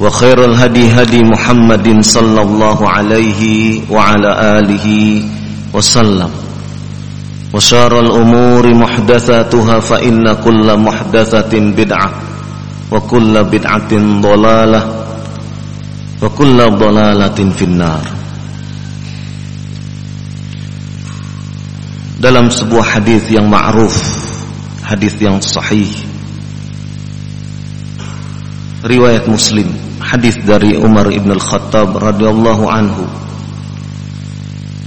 وخير الهدي هدي محمد صلى الله عليه وعلى آله وسلم وشار الأمور محدثاتها فإن كل محدثة بدعة وكل بدعة ضلالة وكل ضلالة في النار dalam sebuah hadis yang ma'ruf hadis yang sahih riwayat Muslim hadis dari Umar ibn al-Khattab radhiyallahu anhu.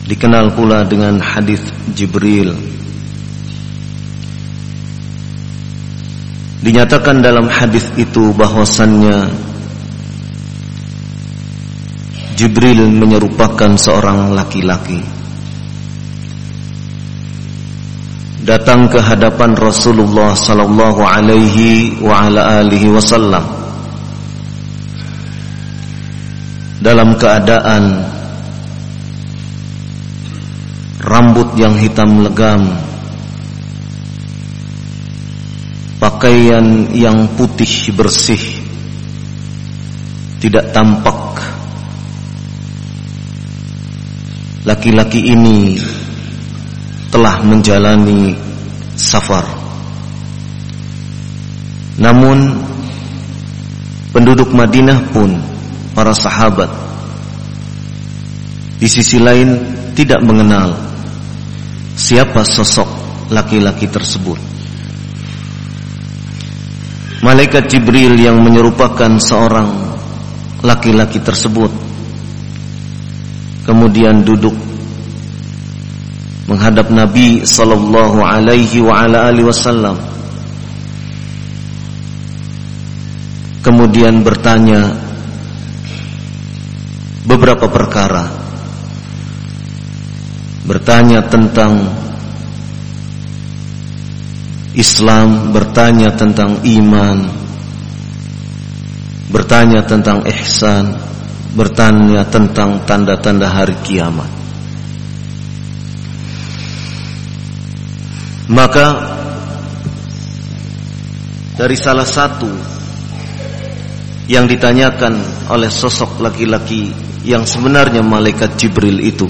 Dikenal pula dengan hadis Jibril. Dinyatakan dalam hadis itu bahwasannya Jibril menyerupakan seorang laki-laki. Datang ke hadapan Rasulullah sallallahu alaihi wa ala alihi wasallam dalam keadaan rambut yang hitam legam pakaian yang putih bersih tidak tampak. Laki-laki ini telah menjalani safar. Namun penduduk Madinah pun para sahabat di sisi lain tidak mengenal siapa sosok laki-laki tersebut. Malaikat Jibril yang menyerupakan seorang laki-laki tersebut kemudian duduk menghadap Nabi sallallahu alaihi wa ala alihi wasallam kemudian bertanya beberapa perkara. Bertanya tentang Islam bertanya tentang iman bertanya tentang ihsan bertanya tentang tanda-tanda hari kiamat. Maka dari salah satu yang ditanyakan oleh sosok laki-laki yang sebenarnya malaikat Jibril itu.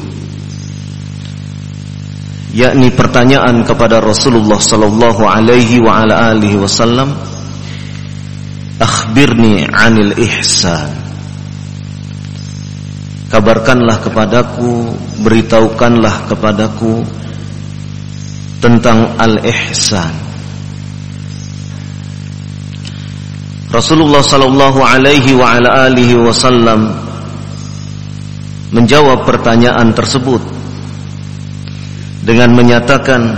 Yakni pertanyaan kepada Rasulullah sallallahu alaihi wa ala alihi wasallam akhbirni 'anil ihsan. Kabarkanlah kepadaku beritahukanlah kepadaku tentang al-ihsan. Rasulullah sallallahu alaihi wa ala alihi wasallam menjawab pertanyaan tersebut dengan menyatakan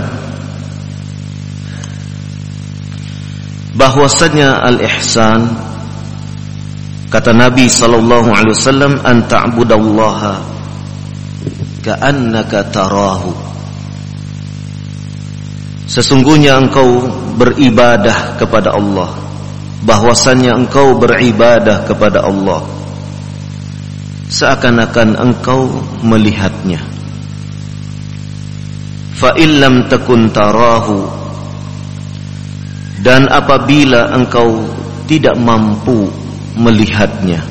bahwasanya al-ihsan kata Nabi sallallahu alaihi wasallam an ta'budallaha ka'annaka tarahu. Sesungguhnya engkau beribadah kepada Allah. Bahwasannya engkau beribadah kepada Allah seakan-akan engkau melihatnya. Fa illam takun tarahu dan apabila engkau tidak mampu melihatnya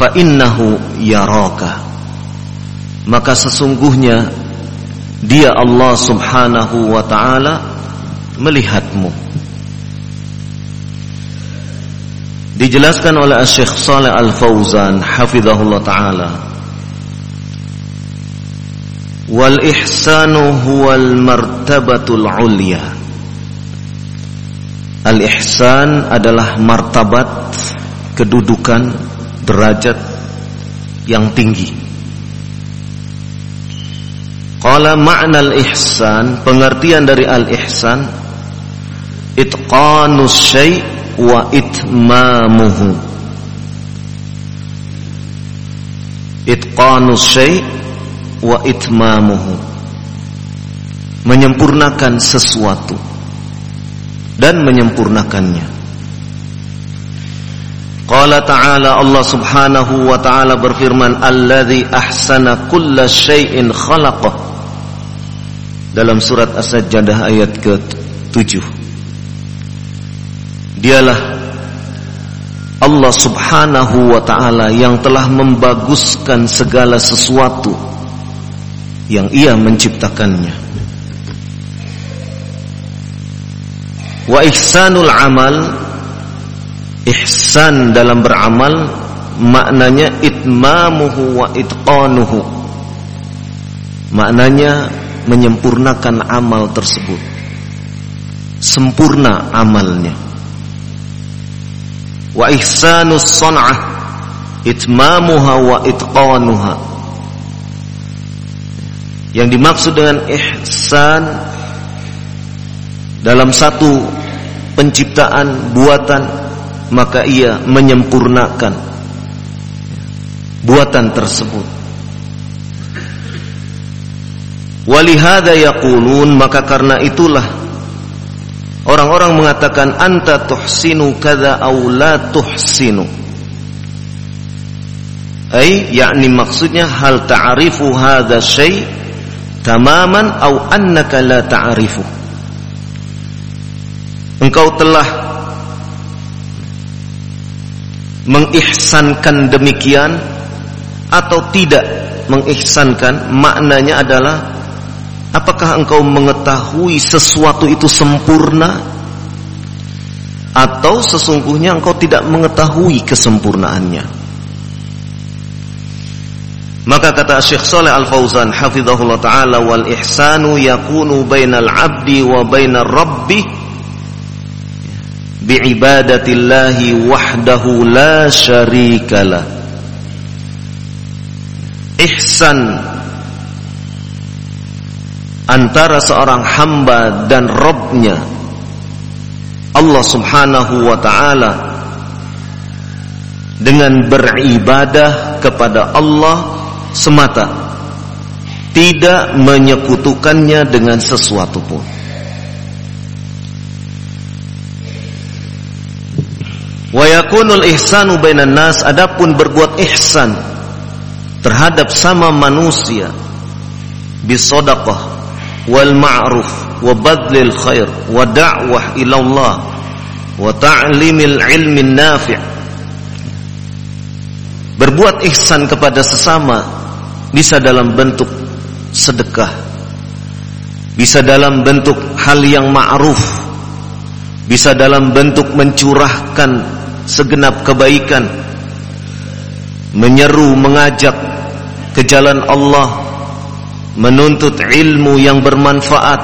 fa innahu yaraka maka sesungguhnya dia Allah Subhanahu wa taala melihatmu Dijelaskan oleh Syekh Saleh Al-Fauzan hafizahullah taala. Wal ihsanu huwal martabatul ulya. Al ihsan adalah martabat kedudukan derajat yang tinggi. Qala ma'na al-ihsan, pengertian dari al-ihsan itqanus syai' wa itmamuhu. Itqanu syai' wa itmamuhu. Menyempurnakan sesuatu dan menyempurnakannya. Qala ta'ala Allah subhanahu wa ta'ala berfirman Alladhi ahsana kulla syai'in khalaqah. Dalam surat As-Sajdah ayat ke-7 Dialah Allah subhanahu wa ta'ala yang telah membaguskan segala sesuatu yang ia menciptakannya. Wa ihsanul amal ihsan dalam beramal maknanya itmamuhu wa itqanuhu. Maknanya menyempurnakan amal tersebut. Sempurna amalnya wa ihsanus san'ah itmamuha wa itqanuha. Yang dimaksud dengan ihsan dalam satu penciptaan buatan maka ia menyempurnakan buatan tersebut. Walihada yaqulun maka karena itulah Orang-orang mengatakan anta tuhsinu kada aw la tuhsinu. Ai yakni maksudnya hal ta'rifu hadza syai tamaman aw annaka la ta'rifu. Engkau telah mengihsankan demikian atau tidak mengihsankan maknanya adalah Apakah engkau mengetahui sesuatu itu sempurna atau sesungguhnya engkau tidak mengetahui kesempurnaannya? Maka kata Syekh Saleh Al-Fauzan hafizahullah taala wal ihsanu yakunu bainal abdi wa bainar rabbi bi'ibadatillahi wahdahu la syarikalah. Ihsan antara seorang hamba dan Robnya. Allah subhanahu wa ta'ala dengan beribadah kepada Allah semata tidak menyekutukannya dengan sesuatu pun. Wa yakunul ihsanu bainan nas adapun berbuat ihsan terhadap sama manusia bisodaqah wal ma'ruf wa badlil khair wa da'wah ila Allah berbuat ihsan kepada sesama bisa dalam bentuk sedekah bisa dalam bentuk hal yang ma'ruf bisa dalam bentuk mencurahkan segenap kebaikan menyeru mengajak ke jalan Allah menuntut ilmu yang bermanfaat,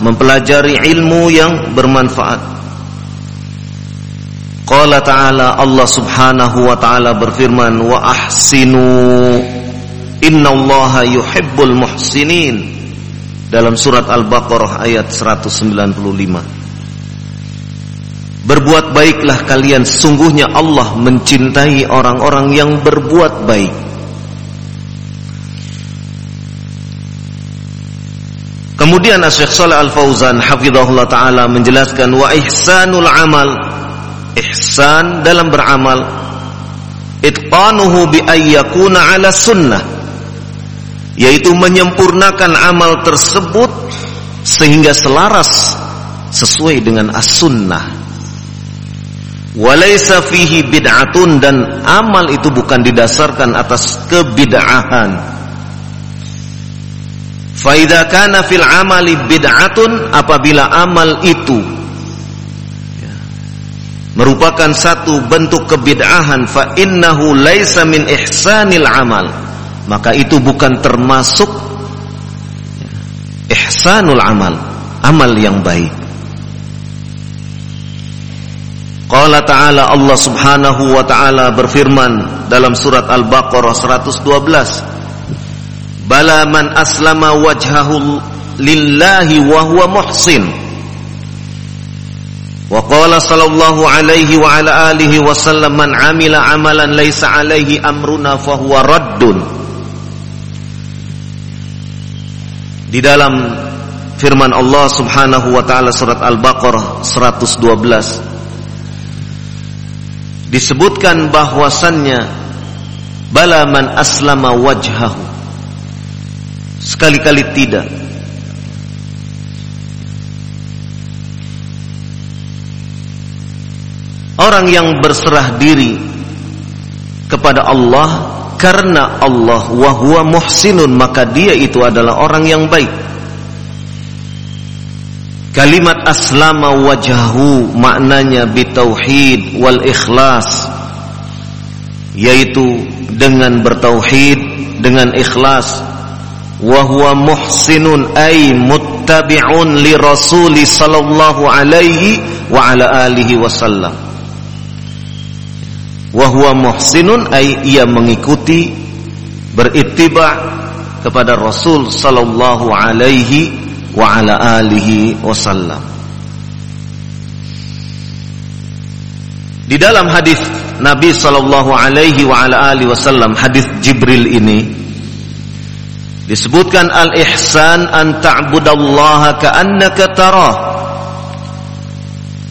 mempelajari ilmu yang bermanfaat. Qala ta'ala Allah subhanahu wa ta'ala berfirman wa ahsinu innallaha yuhibbul muhsinin. Dalam surat Al-Baqarah ayat 195 Berbuat baiklah kalian sungguhnya Allah mencintai orang-orang yang berbuat baik Kemudian Syekh Saleh Al-Fauzan hafizahullah taala menjelaskan wa ihsanul amal ihsan dalam beramal itqanuhu bi ayyakuna ala sunnah yaitu menyempurnakan amal tersebut sehingga selaras sesuai dengan as-sunnah. Walaysa fihi bid'atun dan amal itu bukan didasarkan atas kebid'ahan fa idza kana fil amali bid'atun apabila amal itu merupakan satu bentuk kebid'ahan fa innahu laisa min ihsanil amal maka itu bukan termasuk ihsanul amal amal yang baik. Qala ta'ala Allah subhanahu wa ta'ala berfirman dalam surat Al-Baqarah 112 Bala man aslama wajhahu lillahi wa huwa muhsin Wa qala sallallahu alaihi wa ala alihi wa sallam man amila amalan laisa alaihi amruna raddun. Di dalam firman Allah Subhanahu wa taala surat Al-Baqarah 112 disebutkan bahwasannya bala man aslama wajhahu sekali-kali tidak Orang yang berserah diri kepada Allah karena Allah wa huwa muhsinun maka dia itu adalah orang yang baik. Kalimat aslama wajahu maknanya bitauhid wal ikhlas yaitu dengan bertauhid dengan ikhlas wa huwa muhsinun ay muttabi'un li rasuli sallallahu alaihi wa ala alihi wasallam Wahwa muhsinun ay ia mengikuti berittiba kepada Rasul sallallahu alaihi wa ala alihi wasallam. Di dalam hadis Nabi sallallahu alaihi wa ala alihi wasallam hadis Jibril ini disebutkan al-ihsan an ta'budallaha ka'annaka tarah.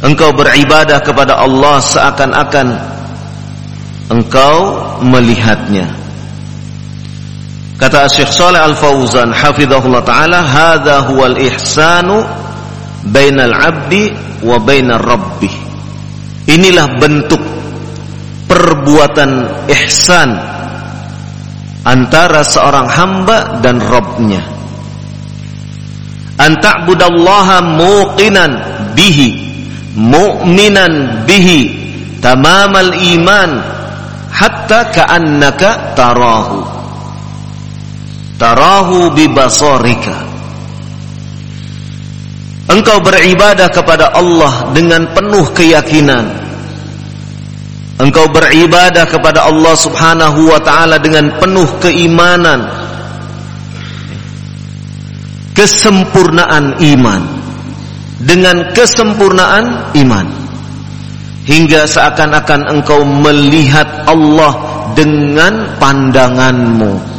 Engkau beribadah kepada Allah seakan-akan engkau melihatnya. Kata Syekh Saleh Al-Fauzan hafizahullah taala, "Hadza huwal ihsanu bainal 'abdi wa bainar rabbih." Inilah bentuk perbuatan ihsan antara seorang hamba dan Rabbnya. Anta'budallaha muqinan bihi, mu'minan bihi, tamamal iman hatta ka'annaka tarahu. Tarahu bibasarika engkau beribadah kepada Allah dengan penuh keyakinan engkau beribadah kepada Allah Subhanahu wa taala dengan penuh keimanan kesempurnaan iman dengan kesempurnaan iman hingga seakan-akan engkau melihat Allah dengan pandanganmu.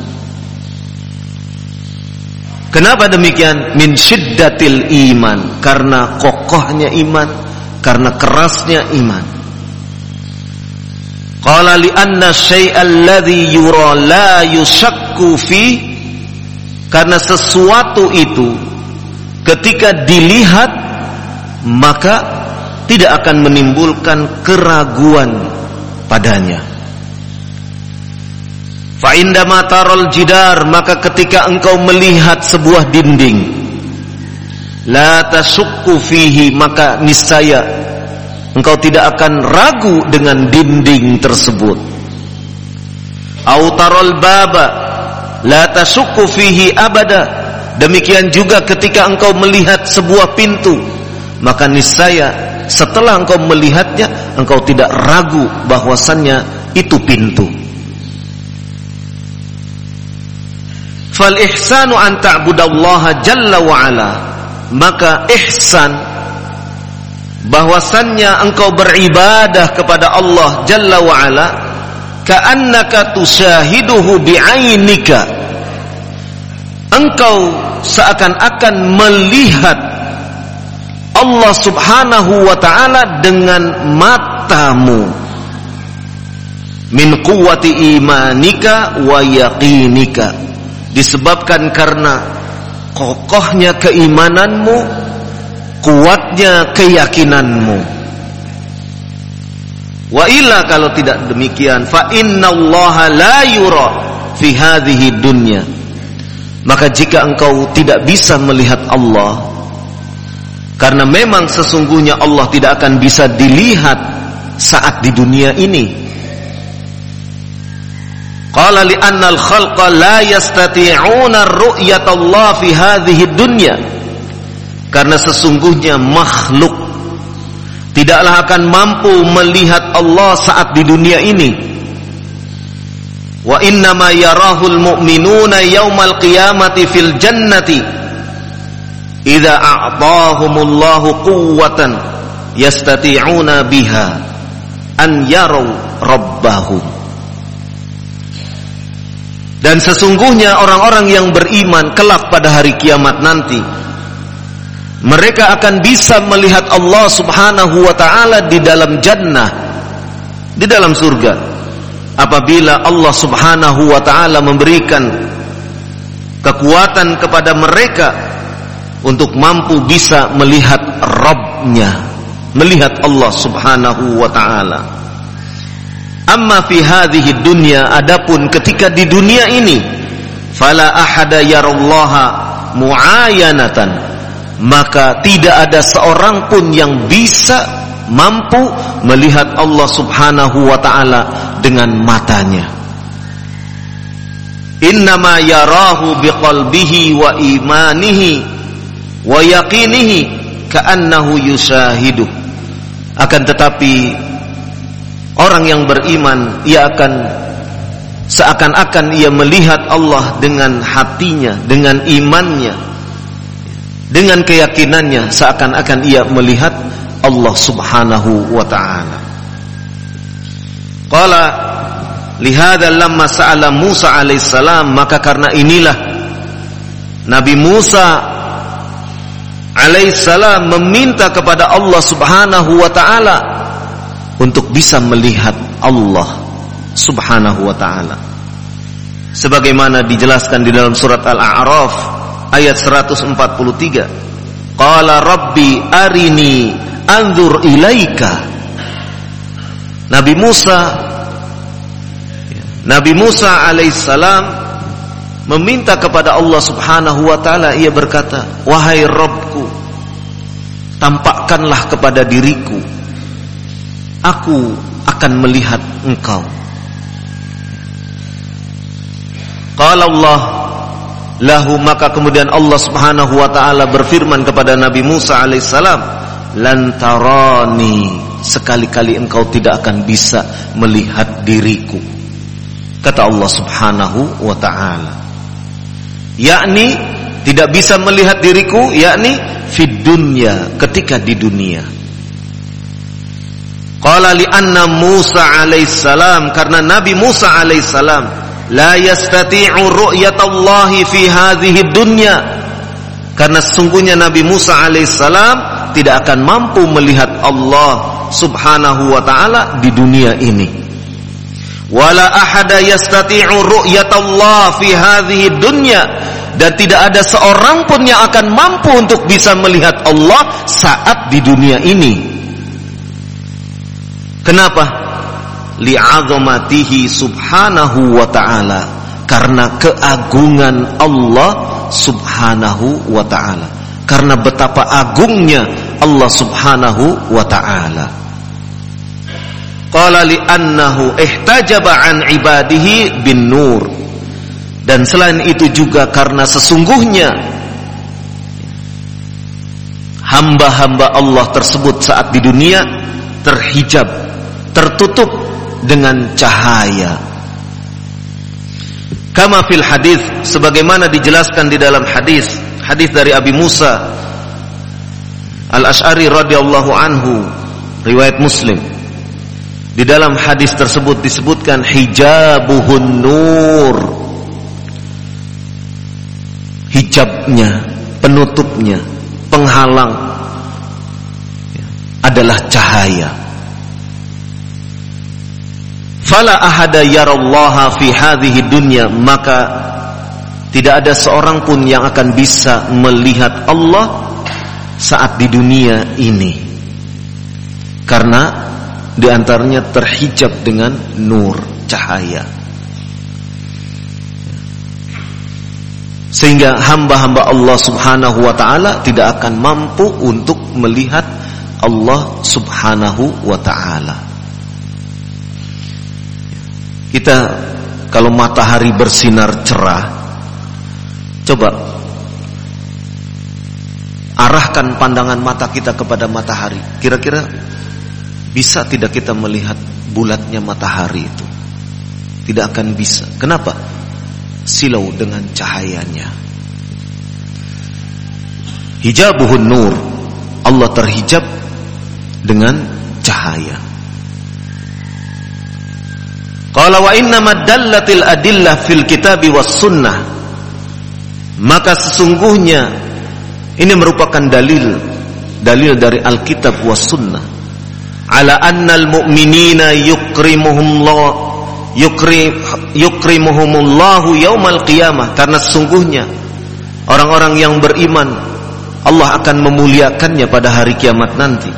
Kenapa demikian? Min syiddatil iman, karena kokohnya iman, karena kerasnya iman. Qala li anna syai'al ladzi yura la yushakku fi karena sesuatu itu ketika dilihat maka tidak akan menimbulkan keraguan padanya. Fa indama taral jidar maka ketika engkau melihat sebuah dinding la tasukku fihi maka niscaya engkau tidak akan ragu dengan dinding tersebut. Au taral baba la tasukku fihi abada. Demikian juga ketika engkau melihat sebuah pintu maka niscaya setelah engkau melihatnya engkau tidak ragu bahwasannya itu pintu fal ihsanu an ta'budallaha jalla wa ala maka ihsan bahwasannya engkau beribadah kepada Allah jalla wa ala ka'annaka tusyahiduhu bi'ainika. Engkau seakan-akan melihat Allah Subhanahu wa taala dengan matamu. Min quwwati imanika wa yaqinika. Disebabkan karena kokohnya keimananmu kuatnya keyakinanmu. Wa illa kalau tidak demikian fa innallaha la yura fi hadhihi dunya. Maka jika engkau tidak bisa melihat Allah karena memang sesungguhnya Allah tidak akan bisa dilihat saat di dunia ini. Qala li anna al-khalqa la yastati'una ru'yatallah fi hadhihi dunya. Karena sesungguhnya makhluk tidaklah akan mampu melihat Allah saat di dunia ini. Wa inna ma yarahul mu'minuna yaumal qiyamati fil jannati idza a'tahumullahu quwwatan yastati'una biha an yarau rabbahum dan sesungguhnya orang-orang yang beriman kelak pada hari kiamat nanti mereka akan bisa melihat Allah Subhanahu wa taala di dalam jannah di dalam surga. Apabila Allah Subhanahu wa taala memberikan kekuatan kepada mereka untuk mampu bisa melihat Rabbnya melihat Allah Subhanahu wa taala. Amma fi hadhihi dunya adapun ketika di dunia ini fala ahada yarallaha muayanatan maka tidak ada seorang pun yang bisa mampu melihat Allah Subhanahu wa taala dengan matanya. Innama yarahu biqalbihi wa imanihi wa yaqinihi ka'annahu yushahidu akan tetapi Orang yang beriman ia akan seakan-akan ia melihat Allah dengan hatinya, dengan imannya, dengan keyakinannya seakan-akan ia melihat Allah Subhanahu wa taala. Qala lihada lamma sa'ala Musa alaihissalam maka karena inilah Nabi Musa alaihissalam meminta kepada Allah Subhanahu wa taala untuk bisa melihat Allah Subhanahu wa taala. Sebagaimana dijelaskan di dalam surat Al-A'raf ayat 143. Qala rabbi arini anzur ilaika. Nabi Musa Nabi Musa alaihissalam meminta kepada Allah Subhanahu wa taala ia berkata, "Wahai Rabbku, tampakkanlah kepada diriku aku akan melihat engkau. Qala Allah lahu maka kemudian Allah Subhanahu wa taala berfirman kepada Nabi Musa alaihissalam, "Lan tarani, sekali-kali engkau tidak akan bisa melihat diriku." Kata Allah Subhanahu wa taala. Yakni tidak bisa melihat diriku, yakni fid dunya, ketika di dunia. Qala li anna Musa alaihissalam karena Nabi Musa alaihissalam la yastati'u ru'yatallahi fi hadhihi dunya karena sesungguhnya Nabi Musa alaihissalam tidak akan mampu melihat Allah subhanahu wa ta'ala di dunia ini. Wala ahada yastati'u ru'yatallah fi hadhihi dunya. Dan tidak ada seorang pun yang akan mampu untuk bisa melihat Allah saat di dunia ini. Kenapa? Li'azamatihi subhanahu wa ta'ala. Karena keagungan Allah subhanahu wa ta'ala. Karena betapa agungnya Allah subhanahu wa ta'ala. Qala li'annahu ihtajaba an ibadihi bin nur. Dan selain itu juga karena sesungguhnya hamba-hamba Allah tersebut saat di dunia terhijab, tertutup dengan cahaya. Kama fil hadis sebagaimana dijelaskan di dalam hadis, hadis dari Abi Musa Al-Asy'ari radhiyallahu anhu, riwayat Muslim. Di dalam hadis tersebut disebutkan hijabuhun nur. Hijabnya, penutupnya, penghalang adalah cahaya. Fala ahada yarallaha fi hadhihi dunya maka tidak ada seorang pun yang akan bisa melihat Allah saat di dunia ini. Karena di antaranya terhijab dengan nur cahaya. Sehingga hamba-hamba Allah subhanahu wa ta'ala tidak akan mampu untuk melihat Allah subhanahu wa ta'ala. Kita kalau matahari bersinar cerah Coba Arahkan pandangan mata kita kepada matahari. Kira-kira bisa tidak kita melihat bulatnya matahari itu? Tidak akan bisa. Kenapa? Silau dengan cahayanya. Hijabuhun nur. Allah terhijab dengan cahaya Qala wa dallatil adillah fil kitabi was sunnah. Maka sesungguhnya ini merupakan dalil dalil dari Alkitab was sunnah. Ala annal mu'minina yukrimuhumullah yukrim yukrimuhumullahu yaumal qiyamah. Karena sesungguhnya orang-orang yang beriman Allah akan memuliakannya pada hari kiamat nanti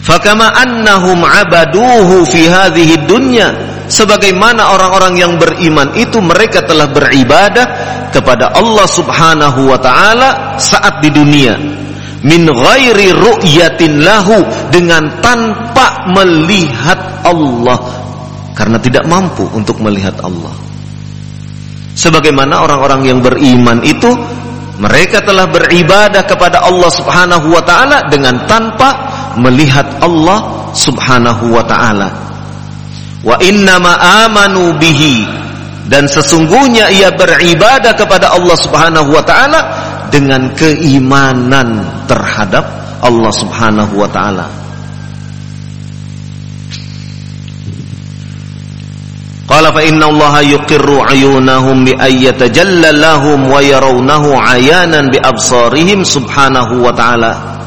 Fakama annahum abaduhu fi hadhihi dunya. Sebagaimana orang-orang yang beriman itu mereka telah beribadah kepada Allah Subhanahu wa taala saat di dunia. Min ghairi ru'yatin lahu dengan tanpa melihat Allah. Karena tidak mampu untuk melihat Allah. Sebagaimana orang-orang yang beriman itu mereka telah beribadah kepada Allah Subhanahu wa taala dengan tanpa melihat Allah Subhanahu wa taala. Wa innama amanu bihi dan sesungguhnya ia beribadah kepada Allah Subhanahu wa taala dengan keimanan terhadap Allah Subhanahu wa taala. Qala fa inna Allah yuqirru ayunahum bi ayyatajalla lahum wa yarawnahu ayanan bi absarihim subhanahu wa ta'ala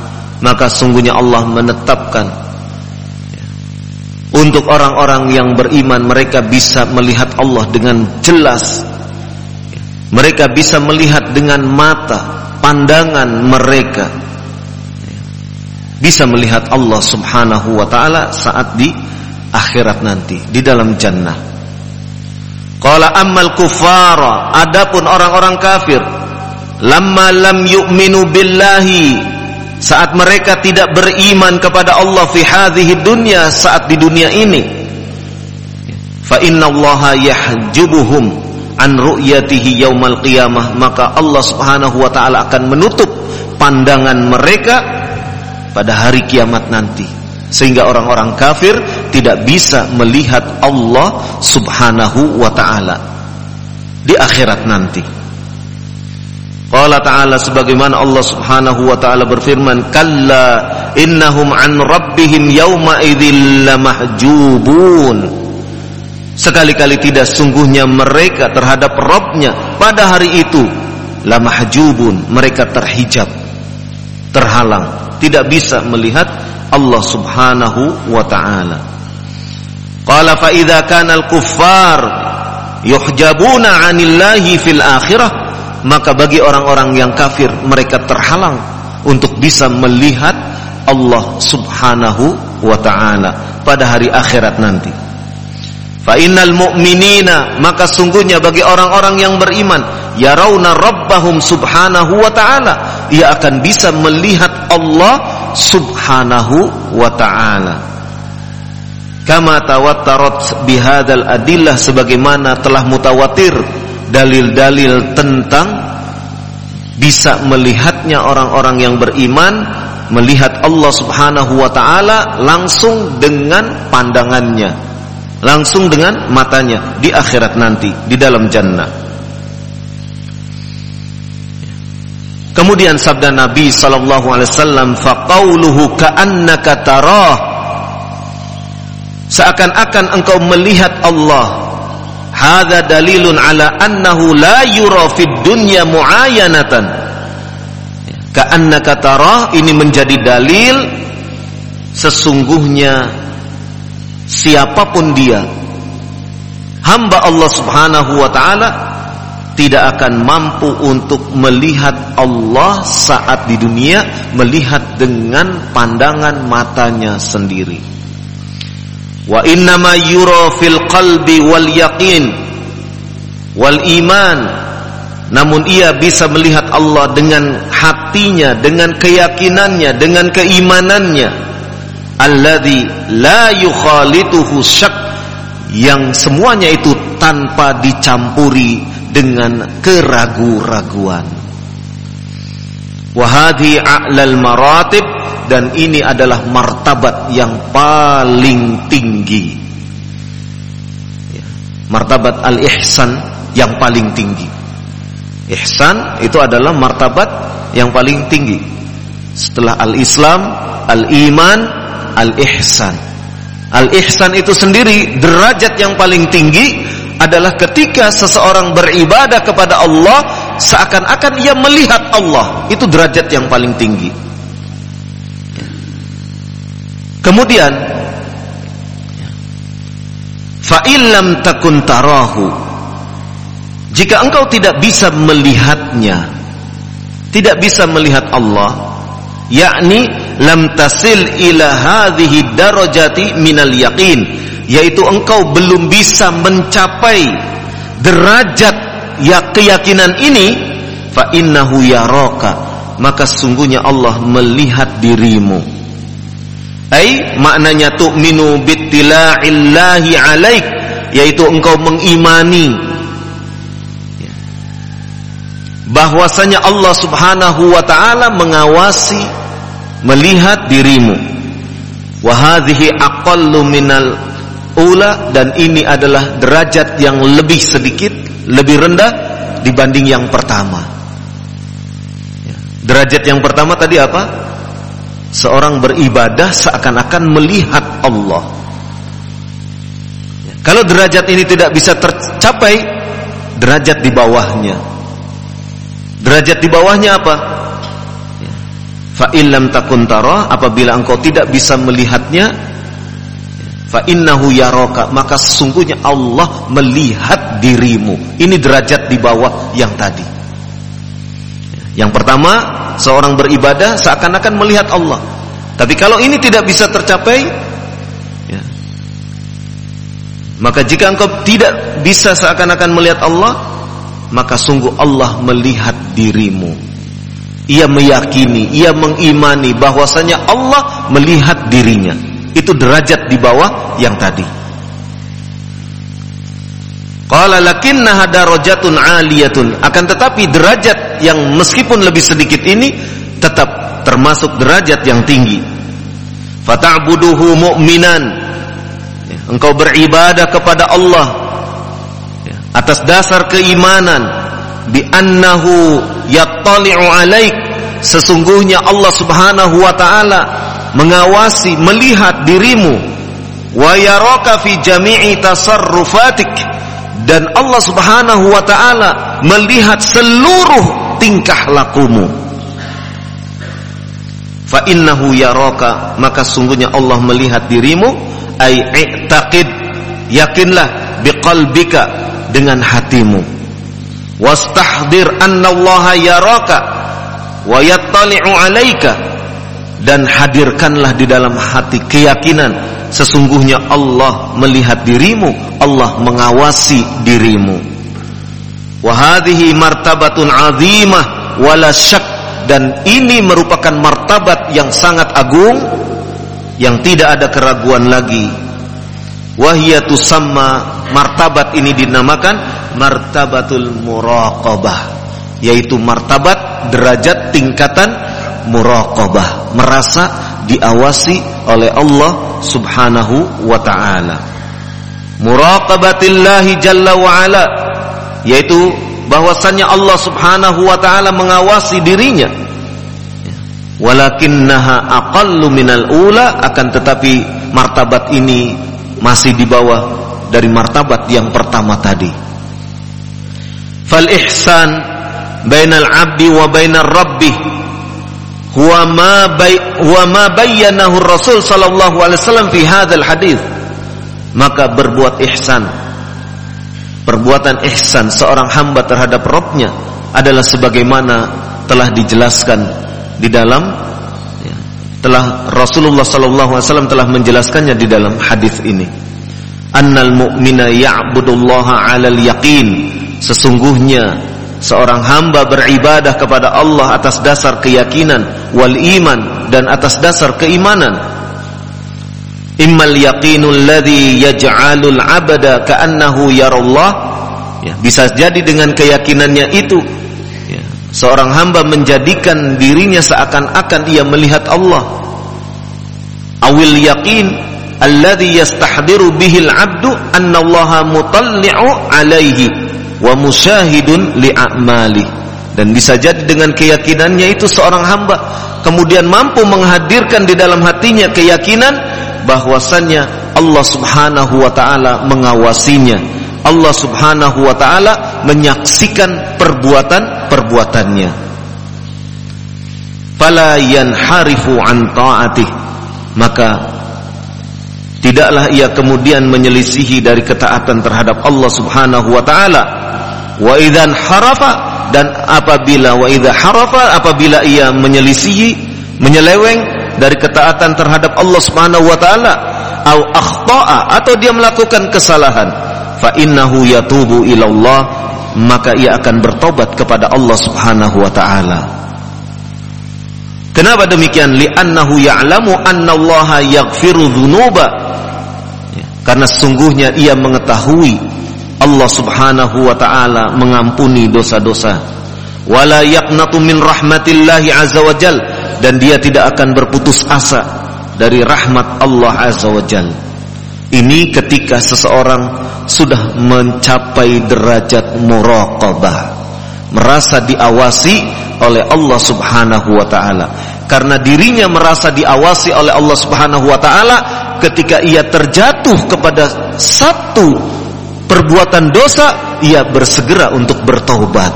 maka sungguhnya Allah menetapkan untuk orang-orang yang beriman mereka bisa melihat Allah dengan jelas. Mereka bisa melihat dengan mata pandangan mereka. Bisa melihat Allah subhanahu wa ta'ala saat di akhirat nanti di dalam jannah. Qala ammal kufara adapun orang-orang kafir lamma lam yu'minu billahi saat mereka tidak beriman kepada Allah fi hadhihi dunya saat di dunia ini. Fa inna Allah yahjubuhum an ru'yatihi yaumal qiyamah. Maka Allah Subhanahu wa taala akan menutup pandangan mereka pada hari kiamat nanti. Sehingga orang-orang kafir tidak bisa melihat Allah Subhanahu wa taala di akhirat nanti Qala ta'ala sebagaimana Allah Subhanahu wa taala berfirman, "Kalla innahum an rabbihim yawma idzil lamahjubun." Sekali-kali tidak sungguhnya mereka terhadap Rabbnya pada hari itu lamahjubun, mereka terhijab, terhalang, tidak bisa melihat Allah Subhanahu wa taala. Qala fa idza kana al-kuffar yuhjabuna 'anillahi fil akhirah maka bagi orang-orang yang kafir mereka terhalang untuk bisa melihat Allah Subhanahu wa taala pada hari akhirat nanti. Fa innal mu'minina maka sungguhnya bagi orang-orang yang beriman yarawna rabbahum subhanahu wa ta'ala ia akan bisa melihat Allah subhanahu wa ta'ala kama tawattarat bihadzal adillah sebagaimana telah mutawatir dalil-dalil tentang bisa melihatnya orang-orang yang beriman melihat Allah Subhanahu wa taala langsung dengan pandangannya langsung dengan matanya di akhirat nanti di dalam jannah. Kemudian sabda Nabi sallallahu alaihi wasallam faqauluhu ka'annaka tarah. Seakan-akan engkau melihat Allah hadza dalilun ala annahu la yura fid dunya muayanatan. Ka'annaka tarah ini menjadi dalil sesungguhnya siapa pun dia hamba Allah Subhanahu wa taala tidak akan mampu untuk melihat Allah saat di dunia melihat dengan pandangan matanya sendiri wa innama yura fil qalbi wal yaqin wal iman. Namun ia bisa melihat Allah dengan hatinya dengan keyakinannya dengan keimanannya. Alladzi la yukhalituhu syak. Yang semuanya itu tanpa dicampuri dengan keragu-raguan. Wahadi a'lal maratib dan ini adalah martabat yang paling tinggi. Ya, martabat al-ihsan yang paling tinggi. Ihsan itu adalah martabat yang paling tinggi. Setelah al-Islam, al-iman, al-ihsan. Al-ihsan itu sendiri derajat yang paling tinggi adalah ketika seseorang beribadah kepada Allah seakan-akan ia melihat Allah. Itu derajat yang paling tinggi. Kemudian fa'illam takun tarahu jika engkau tidak bisa melihatnya tidak bisa melihat Allah yakni lam tasil ila hadhihi darajati minal yaqin yaitu engkau belum bisa mencapai derajat ya keyakinan ini fa innahu yaraka maka sungguhnya Allah melihat dirimu. Ai maknanya tu'minu bittila'illahi alaik yaitu engkau mengimani. Bahwasanya Allah Subhanahu wa taala mengawasi melihat dirimu. Wa hadhihi aqallu minal ula dan ini adalah derajat yang lebih sedikit, lebih rendah dibanding yang pertama. Ya. Derajat yang pertama tadi apa? Seorang beribadah seakan-akan melihat Allah. Ya. Kalau derajat ini tidak bisa tercapai, derajat di bawahnya. Derajat di bawahnya apa? Ya. Fa illam takun tarah apabila engkau tidak bisa melihatnya fa innahu yaraka maka sesungguhnya Allah melihat dirimu. Ini derajat di bawah yang tadi. Yang pertama seorang beribadah seakan-akan melihat Allah. Tapi kalau ini tidak bisa tercapai ya, maka jika engkau tidak bisa seakan-akan melihat Allah maka sungguh Allah melihat dirimu. Ia meyakini ia mengimani bahwasanya Allah melihat dirinya itu derajat di bawah yang tadi. Qala lakinnaha darajatun aliyatun. Akan tetapi derajat yang meskipun lebih sedikit ini tetap termasuk derajat yang tinggi. Fata'buduhu mu'minan. Ya, engkau beribadah kepada Allah ya, atas dasar keimanan bi annahu yattali'u alaik sesungguhnya Allah Subhanahu wa taala mengawasi, melihat dirimu. Wa yaraka fi jami'i tasarrufatik. Dan Allah Subhanahu wa taala melihat seluruh tingkah lakumu. Fa innahu yaraka maka sungguhnya Allah melihat dirimu. Ai i'taqid yakinlah biqalbika dengan hatimu. Wastahdir anna Allah yaraka wa 'alaika dan hadirkanlah di dalam hati keyakinan sesungguhnya Allah melihat dirimu, Allah mengawasi dirimu. Wahadihi martabatun azimah wala syak dan ini merupakan martabat yang sangat agung yang tidak ada keraguan lagi. Wahiyatu sama martabat ini dinamakan martabatul muraqabah yaitu martabat derajat tingkatan muraqabah merasa diawasi oleh Allah Subhanahu wa taala. Muraqabatillahi jalla wa ala yaitu bahwasannya Allah Subhanahu wa taala mengawasi dirinya. Walakinnaha aqallu minal ula akan tetapi martabat ini masih di bawah dari martabat yang pertama tadi. Fal ihsan bainal abdi wa bainar rabbih huwa ma bay huwa ma bayyanahu Rasul sallallahu alaihi wasallam fi hadzal hadis. Maka berbuat ihsan. Perbuatan ihsan seorang hamba terhadap Robnya adalah sebagaimana telah dijelaskan di dalam ya, telah Rasulullah sallallahu alaihi wasallam telah menjelaskannya di dalam hadis ini. Annal mu'mina ya'budullaha 'alal yaqin. Sesungguhnya seorang hamba beribadah kepada Allah atas dasar keyakinan wal iman dan atas dasar keimanan. Immal yaqinul ladzi yaj'alul 'abada ka'annahu yarallah ya bisa jadi dengan keyakinannya itu. Ya, seorang hamba menjadikan dirinya seakan-akan ia melihat Allah. Awil yaqin alladhi yastahdiru bihil 'abdu annallaha mutalli'u 'alaihi wa musyahidun li'amali dan bisa jadi dengan keyakinannya itu seorang hamba. Kemudian mampu menghadirkan di dalam hatinya keyakinan bahwasannya Allah Subhanahu wa taala mengawasinya. Allah Subhanahu wa taala menyaksikan perbuatan-perbuatannya. Fala yanharifu an ta'atih. Maka tidaklah ia kemudian menyelisihi dari ketaatan terhadap Allah Subhanahu wa taala wa harafa dan apabila wa harafa apabila ia menyelisihi menyeleweng dari ketaatan terhadap Allah Subhanahu wa taala au akhta'a atau dia melakukan kesalahan fa innahu yatubu ila Allah maka ia akan bertobat kepada Allah Subhanahu wa taala Kenapa demikian? Li'annahu ya'lamu anna Allah yaghfiru dzunuba. Ya, karena sungguhnya ia mengetahui Allah Subhanahu wa taala mengampuni dosa-dosa. Wala yaqnatu min rahmatillahi azza wajal dan dia tidak akan berputus asa dari rahmat Allah azza wajal. Ini ketika seseorang sudah mencapai derajat muraqabah, merasa diawasi oleh Allah Subhanahu wa taala. Karena dirinya merasa diawasi oleh Allah Subhanahu wa taala ketika ia terjatuh kepada satu perbuatan dosa, ia bersegera untuk bertobat.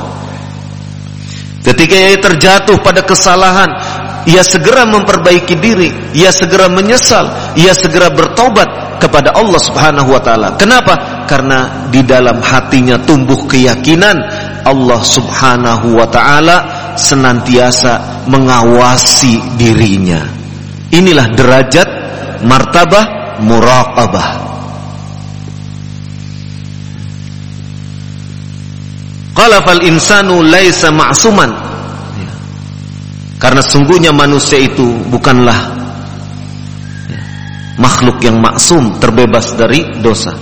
Ketika ia terjatuh pada kesalahan, ia segera memperbaiki diri, ia segera menyesal, ia segera bertobat kepada Allah Subhanahu wa taala. Kenapa? Karena di dalam hatinya tumbuh keyakinan Allah Subhanahu wa taala senantiasa mengawasi dirinya. Inilah derajat martabah muraqabah. Qala fal insanu laisa ma'suman. Ya. Karena sungguhnya manusia itu bukanlah ya, makhluk yang maksum terbebas dari dosa.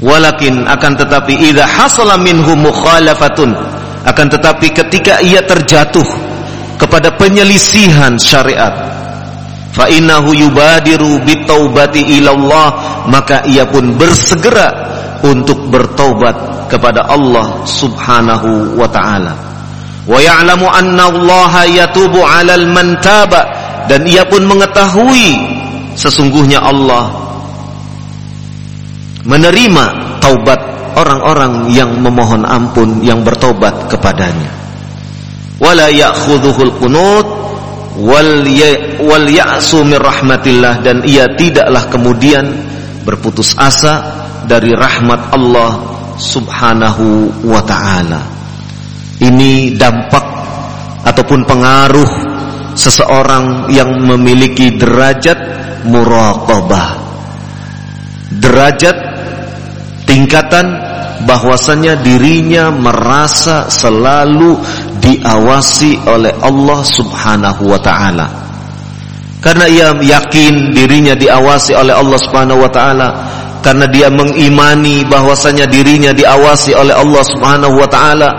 Walakin akan tetapi idza hasala minhu mukhalafatun akan tetapi ketika ia terjatuh kepada penyelisihan syariat fa innahu yubadiru bitaubati ilallah maka ia pun bersegera untuk bertobat kepada Allah Subhanahu wa taala. Wa ya'lamu anna Allah yatubu 'alal man taba dan ia pun mengetahui sesungguhnya Allah menerima taubat orang-orang yang memohon ampun yang bertobat kepadanya. Wala ya'khudhuhul qunut wal ya, ya'su min rahmatillah dan ia tidaklah kemudian berputus asa dari rahmat Allah subhanahu wa ta'ala ini dampak ataupun pengaruh seseorang yang memiliki derajat muraqabah derajat tingkatan bahwasanya dirinya merasa selalu diawasi oleh Allah Subhanahu wa taala. Karena ia yakin dirinya diawasi oleh Allah Subhanahu wa taala, karena dia mengimani bahwasanya dirinya diawasi oleh Allah Subhanahu wa taala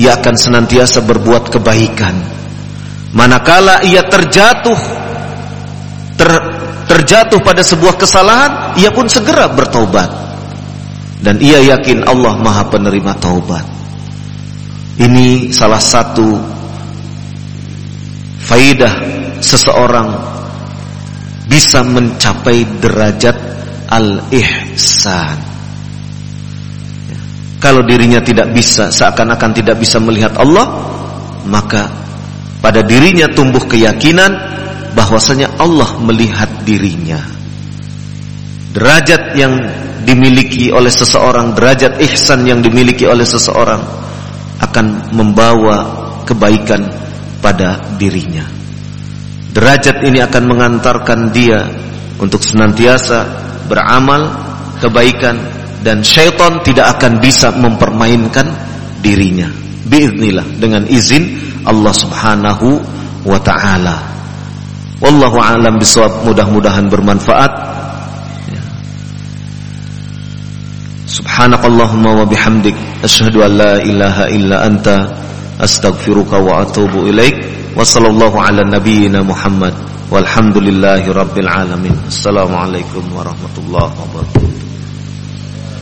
ia akan senantiasa berbuat kebaikan. Manakala ia terjatuh ter, terjatuh pada sebuah kesalahan, ia pun segera bertobat. Dan ia yakin Allah Maha penerima taubat. Ini salah satu faidah seseorang bisa mencapai derajat al-ihsan. Ya. Kalau dirinya tidak bisa, seakan-akan tidak bisa melihat Allah, maka pada dirinya tumbuh keyakinan bahwasanya Allah melihat dirinya. Derajat yang dimiliki oleh seseorang, derajat ihsan yang dimiliki oleh seseorang akan membawa kebaikan pada dirinya. Derajat ini akan mengantarkan dia untuk senantiasa beramal kebaikan dan syaitan tidak akan bisa mempermainkan dirinya. Biiznillah dengan izin Allah Subhanahu wa taala. Wallahu a'lam bishawab. Mudah-mudahan bermanfaat. Ya. Subhanakallahumma wa bihamdik asyhadu an la ilaha illa anta astaghfiruka wa atubu ilaik. Wassalamu'alaikum ala nabiyyina Muhammad. Walhamdulillahi rabbil alamin. Assalamualaikum warahmatullahi wabarakatuh.